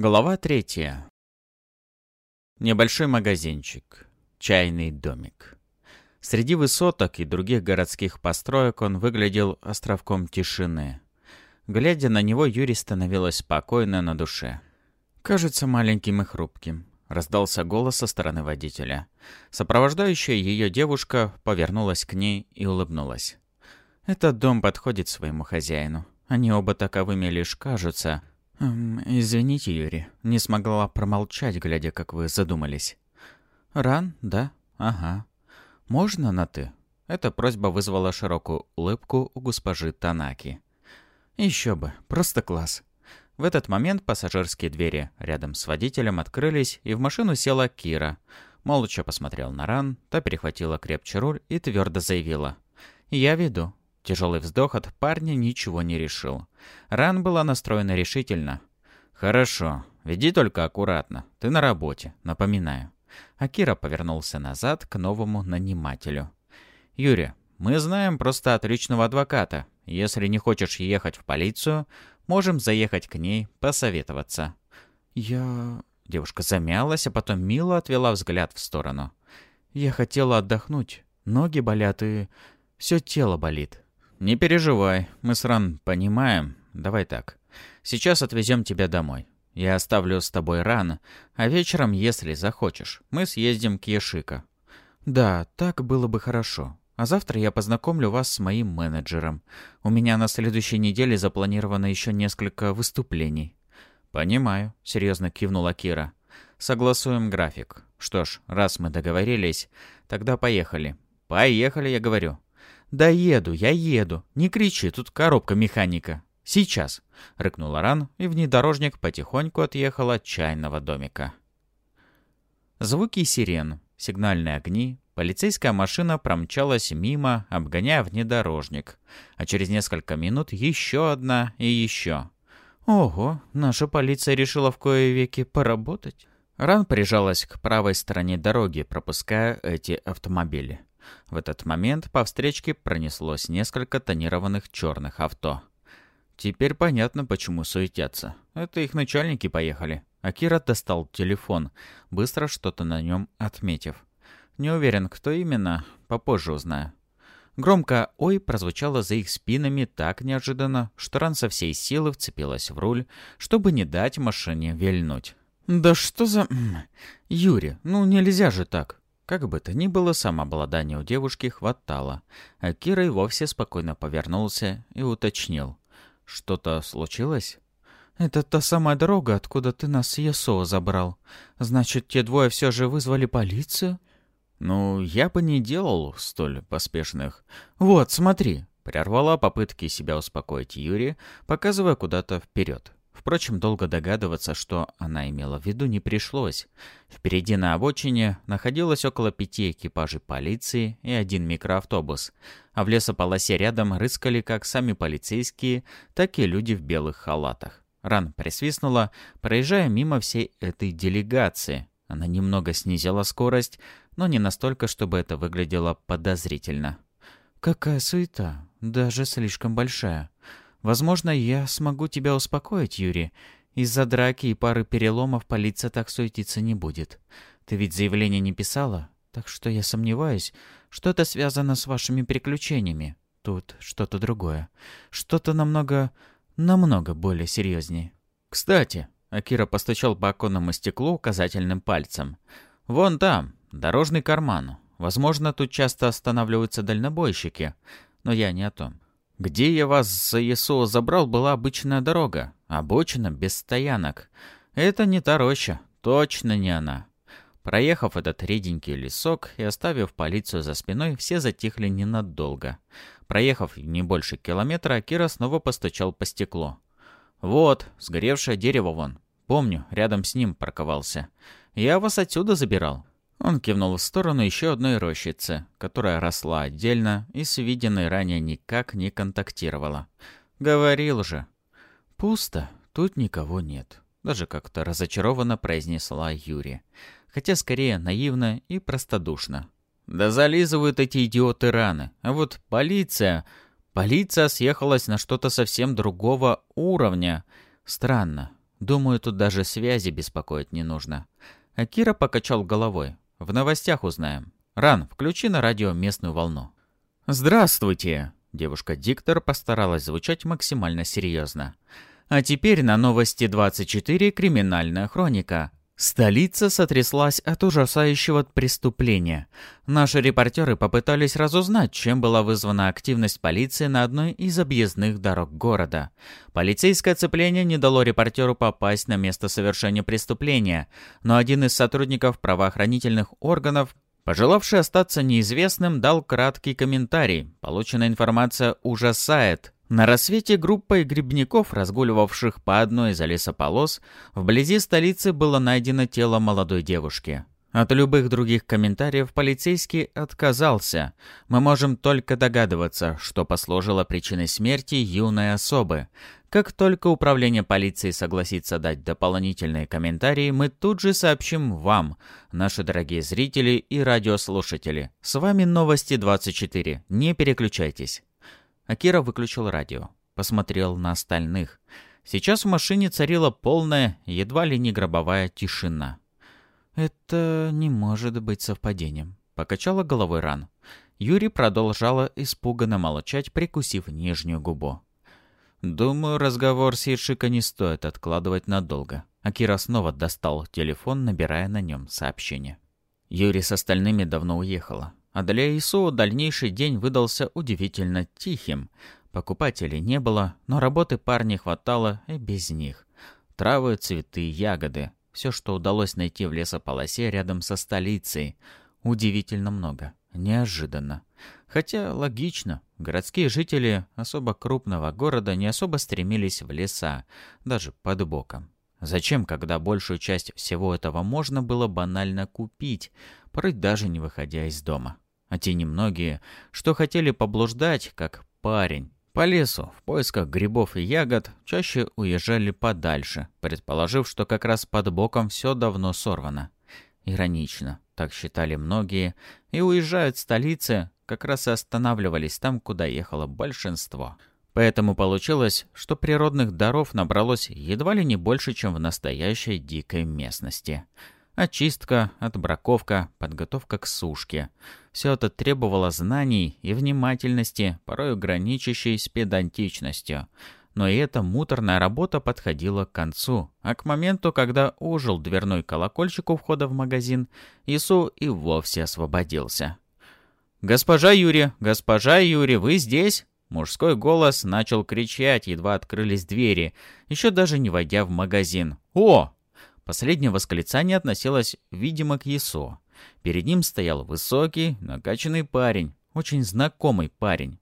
Глава третья. Небольшой магазинчик. Чайный домик. Среди высоток и других городских построек он выглядел островком тишины. Глядя на него, Юрий становилось спокойно на душе. «Кажется маленьким и хрупким», — раздался голос со стороны водителя. Сопровождающая ее девушка повернулась к ней и улыбнулась. «Этот дом подходит своему хозяину. Они оба таковыми лишь кажутся, Эм, «Извините, Юрий, не смогла промолчать, глядя, как вы задумались». «Ран, да? Ага. Можно на «ты»?» Эта просьба вызвала широкую улыбку у госпожи Танаки. «Еще бы, просто класс». В этот момент пассажирские двери рядом с водителем открылись, и в машину села Кира. Молча посмотрел на Ран, та перехватила крепче руль и твердо заявила. «Я веду. Тяжелый вздох от парня ничего не решил. Ран была настроена решительно. «Хорошо. Веди только аккуратно. Ты на работе, напоминаю». Акира повернулся назад к новому нанимателю. «Юрия, мы знаем просто отличного адвоката. Если не хочешь ехать в полицию, можем заехать к ней, посоветоваться». «Я...» Девушка замялась, а потом мило отвела взгляд в сторону. «Я хотела отдохнуть. Ноги болят и... все тело болит. «Не переживай, мы с Ран понимаем. Давай так. Сейчас отвезем тебя домой. Я оставлю с тобой Ран, а вечером, если захочешь, мы съездим к Ешика». «Да, так было бы хорошо. А завтра я познакомлю вас с моим менеджером. У меня на следующей неделе запланировано еще несколько выступлений». «Понимаю», — серьезно кивнула Кира. «Согласуем график. Что ж, раз мы договорились, тогда поехали». «Поехали, я говорю». «Да еду, я еду. Не кричи, тут коробка механика. Сейчас!» — рыкнул Ран, и внедорожник потихоньку отъехал от чайного домика. Звуки сирен, сигнальные огни, полицейская машина промчалась мимо, обгоняя внедорожник. А через несколько минут еще одна и еще. «Ого, наша полиция решила в кое веки поработать». Ран прижалась к правой стороне дороги, пропуская эти автомобили. В этот момент по встречке пронеслось несколько тонированных черных авто. Теперь понятно, почему суетятся. Это их начальники поехали. Акира достал телефон, быстро что-то на нем отметив. Не уверен, кто именно, попозже узнаю. Громко «Ой» прозвучало за их спинами так неожиданно, что Ран со всей силы вцепилась в руль, чтобы не дать машине вильнуть. «Да что за... Юрий, ну нельзя же так!» Как бы то ни было, самообладания у девушки хватало, а Кира и вовсе спокойно повернулся и уточнил. «Что-то случилось?» «Это та самая дорога, откуда ты нас с Ясо забрал. Значит, те двое все же вызвали полицию?» «Ну, я бы не делал столь поспешных. Вот, смотри!» Прервала попытки себя успокоить Юрий, показывая куда-то вперед. Впрочем, долго догадываться, что она имела в виду, не пришлось. Впереди на обочине находилось около пяти экипажей полиции и один микроавтобус, а в лесополосе рядом рыскали как сами полицейские, так и люди в белых халатах. Ран присвистнула, проезжая мимо всей этой делегации. Она немного снизила скорость, но не настолько, чтобы это выглядело подозрительно. «Какая суета! Даже слишком большая!» Возможно, я смогу тебя успокоить, Юрий. Из-за драки и пары переломов полиция так суетиться не будет. Ты ведь заявление не писала, так что я сомневаюсь, что это связано с вашими приключениями. Тут что-то другое. Что-то намного... намного более серьезнее. Кстати, Акира постучал по оконному стеклу указательным пальцем. «Вон там, дорожный карман. Возможно, тут часто останавливаются дальнобойщики. Но я не о том. Где я вас за ЕСО забрал, была обычная дорога. Обочина без стоянок. Это не та роща. Точно не она. Проехав этот реденький лесок и оставив полицию за спиной, все затихли ненадолго. Проехав не больше километра, Кира снова постучал по стеклу. «Вот, сгоревшее дерево вон. Помню, рядом с ним парковался. Я вас отсюда забирал. Он кивнул в сторону еще одной рощицы, которая росла отдельно и с виденной ранее никак не контактировала. «Говорил же». «Пусто, тут никого нет», — даже как-то разочарованно произнесла Юрия. Хотя скорее наивно и простодушно. «Да зализывают эти идиоты раны. А вот полиция... Полиция съехалась на что-то совсем другого уровня. Странно. Думаю, тут даже связи беспокоить не нужно. Акира покачал головой. В новостях узнаем. Ран, включи на радио местную волну. Здравствуйте! Девушка-диктор постаралась звучать максимально серьезно. А теперь на новости 24 «Криминальная хроника». Столица сотряслась от ужасающего преступления. Наши репортеры попытались разузнать, чем была вызвана активность полиции на одной из объездных дорог города. Полицейское оцепление не дало репортеру попасть на место совершения преступления, но один из сотрудников правоохранительных органов Пожелавший остаться неизвестным, дал краткий комментарий. Полученная информация ужасает. На рассвете группой грибников, разгуливавших по одной из лесополос, вблизи столицы было найдено тело молодой девушки. От любых других комментариев полицейский отказался. Мы можем только догадываться, что послужило причиной смерти юной особы. Как только управление полиции согласится дать дополнительные комментарии, мы тут же сообщим вам, наши дорогие зрители и радиослушатели. С вами Новости 24. Не переключайтесь. Акира выключил радио. Посмотрел на остальных. Сейчас в машине царила полная, едва ли не гробовая тишина. «Это не может быть совпадением», — покачала головой Ран. Юрий продолжала испуганно молчать, прикусив нижнюю губу. «Думаю, разговор с Ишика не стоит откладывать надолго». Акира снова достал телефон, набирая на нем сообщение. Юрий с остальными давно уехала. А для ИСУ дальнейший день выдался удивительно тихим. Покупателей не было, но работы парни хватало и без них. Травы, цветы, ягоды. Все, что удалось найти в лесополосе рядом со столицей. Удивительно много. Неожиданно. Хотя логично. Городские жители особо крупного города не особо стремились в леса, даже под боком. Зачем, когда большую часть всего этого можно было банально купить, порой даже не выходя из дома? А те немногие, что хотели поблуждать, как парень, по лесу в поисках грибов и ягод, чаще уезжали подальше, предположив, что как раз под боком все давно сорвано. Иронично, так считали многие, и уезжают в столицы, как раз и останавливались там, куда ехало большинство. Поэтому получилось, что природных даров набралось едва ли не больше, чем в настоящей дикой местности. Очистка, отбраковка, подготовка к сушке. Все это требовало знаний и внимательности, порой граничащей с педантичностью. Но и эта муторная работа подходила к концу, а к моменту, когда ужил дверной колокольчик у входа в магазин, Ису и вовсе освободился. «Госпожа Юри, госпожа Юри, вы здесь?» Мужской голос начал кричать, едва открылись двери, еще даже не войдя в магазин. «О!» Последнее восклицание относилось, видимо, к Есо. Перед ним стоял высокий, накачанный парень, очень знакомый парень.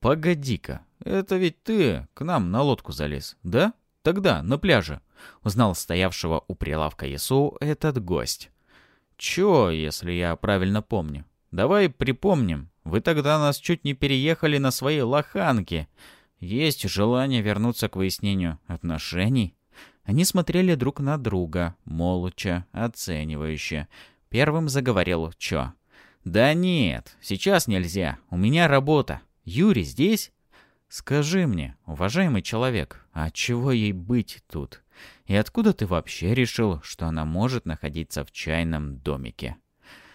«Погоди-ка, это ведь ты к нам на лодку залез, да? Тогда, на пляже», — узнал стоявшего у прилавка Есу этот гость. «Чё, если я правильно помню? Давай припомним, вы тогда нас чуть не переехали на своей лоханке. Есть желание вернуться к выяснению отношений?» Они смотрели друг на друга, молча, оценивающе. Первым заговорил Чо. «Да нет, сейчас нельзя. У меня работа. Юрий здесь?» «Скажи мне, уважаемый человек, а чего ей быть тут? И откуда ты вообще решил, что она может находиться в чайном домике?»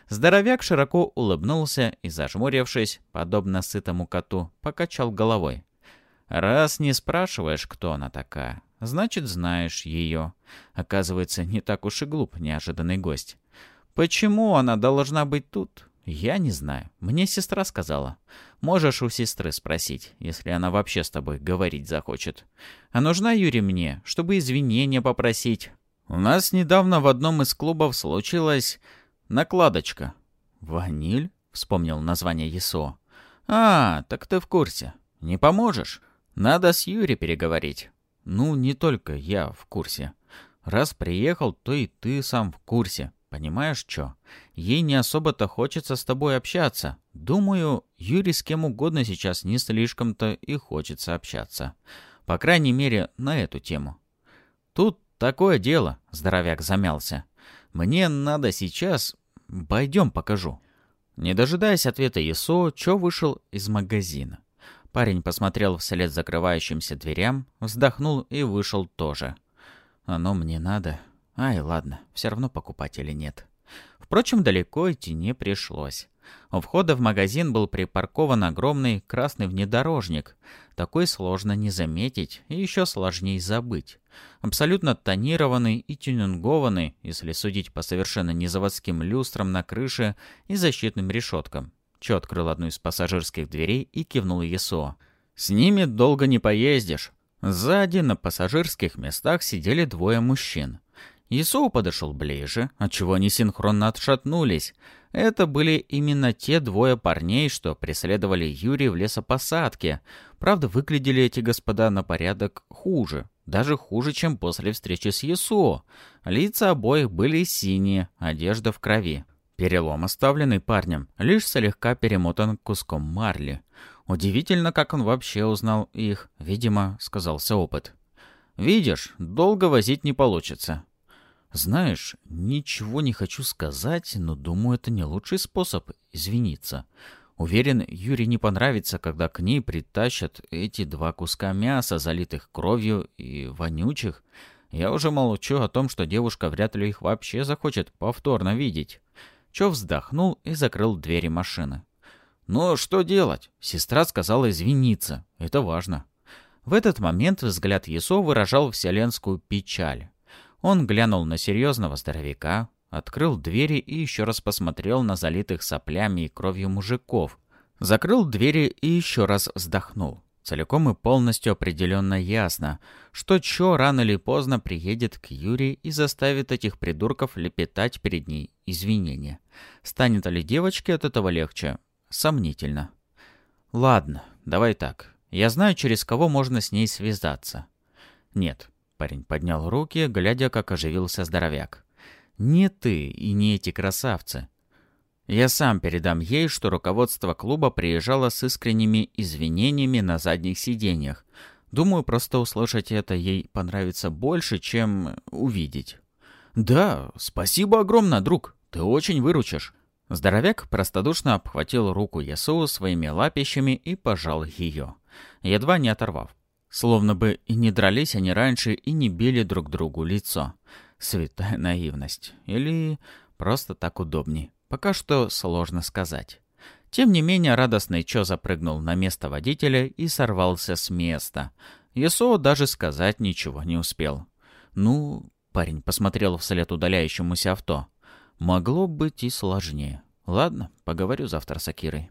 Здоровяк широко улыбнулся и, зажмурившись, подобно сытому коту, покачал головой. «Раз не спрашиваешь, кто она такая, значит, знаешь ее». Оказывается, не так уж и глуп неожиданный гость. «Почему она должна быть тут?» «Я не знаю. Мне сестра сказала. Можешь у сестры спросить, если она вообще с тобой говорить захочет. А нужна Юре мне, чтобы извинения попросить. У нас недавно в одном из клубов случилась Накладочка. «Ваниль?» — вспомнил название ЕСО. «А, так ты в курсе. Не поможешь? Надо с Юрий переговорить». «Ну, не только я в курсе. Раз приехал, то и ты сам в курсе. Понимаешь, что? Ей не особо-то хочется с тобой общаться. Думаю, Юрий с кем угодно сейчас не слишком-то и хочется общаться. По крайней мере, на эту тему. Тут такое дело, здоровяк замялся. Мне надо сейчас Пойдем, покажу». Не дожидаясь ответа Есо, Чо вышел из магазина. Парень посмотрел вслед закрывающимся дверям, вздохнул и вышел тоже. Оно мне надо. Ай, ладно, все равно покупателей нет. Впрочем, далеко идти не пришлось. У входа в магазин был припаркован огромный красный внедорожник. Такой сложно не заметить и еще сложнее забыть. Абсолютно тонированный и тюнингованный, если судить по совершенно незаводским люстрам на крыше и защитным решеткам. Чо открыл одну из пассажирских дверей и кивнул Есо. «С ними долго не поездишь». Сзади на пассажирских местах сидели двое мужчин. Исоу подошел ближе, отчего они синхронно отшатнулись. Это были именно те двое парней, что преследовали Юрия в лесопосадке. Правда, выглядели эти господа на порядок хуже. Даже хуже, чем после встречи с Ясуо. Лица обоих были синие, одежда в крови. Перелом, оставленный парнем, лишь слегка перемотан куском марли. Удивительно, как он вообще узнал их. Видимо, сказался опыт. «Видишь, долго возить не получится. Знаешь, ничего не хочу сказать, но думаю, это не лучший способ извиниться. Уверен, Юре не понравится, когда к ней притащат эти два куска мяса, залитых кровью и вонючих. Я уже молчу о том, что девушка вряд ли их вообще захочет повторно видеть. Чо вздохнул и закрыл двери машины. «Ну, что делать?» Сестра сказала извиниться. Это важно. В этот момент взгляд Есо выражал вселенскую печаль. Он глянул на серьезного здоровяка, открыл двери и еще раз посмотрел на залитых соплями и кровью мужиков. Закрыл двери и еще раз вздохнул. Целиком и полностью определенно ясно, что Чо рано или поздно приедет к Юре и заставит этих придурков лепетать перед ней извинения. Станет ли девочке от этого легче? Сомнительно. Ладно, давай так. Я знаю, через кого можно с ней связаться. Нет, Парень поднял руки, глядя, как оживился здоровяк. «Не ты и не эти красавцы. Я сам передам ей, что руководство клуба приезжало с искренними извинениями на задних сиденьях. Думаю, просто услышать это ей понравится больше, чем увидеть». «Да, спасибо огромное, друг. Ты очень выручишь». Здоровяк простодушно обхватил руку Ясу своими лапищами и пожал ее, едва не оторвав. Словно бы и не дрались они раньше, и не били друг другу лицо. Святая наивность. Или просто так удобней. Пока что сложно сказать. Тем не менее, радостный Чо запрыгнул на место водителя и сорвался с места. Ясо даже сказать ничего не успел. «Ну...» — парень посмотрел вслед удаляющемуся авто. «Могло быть и сложнее. Ладно, поговорю завтра с Акирой».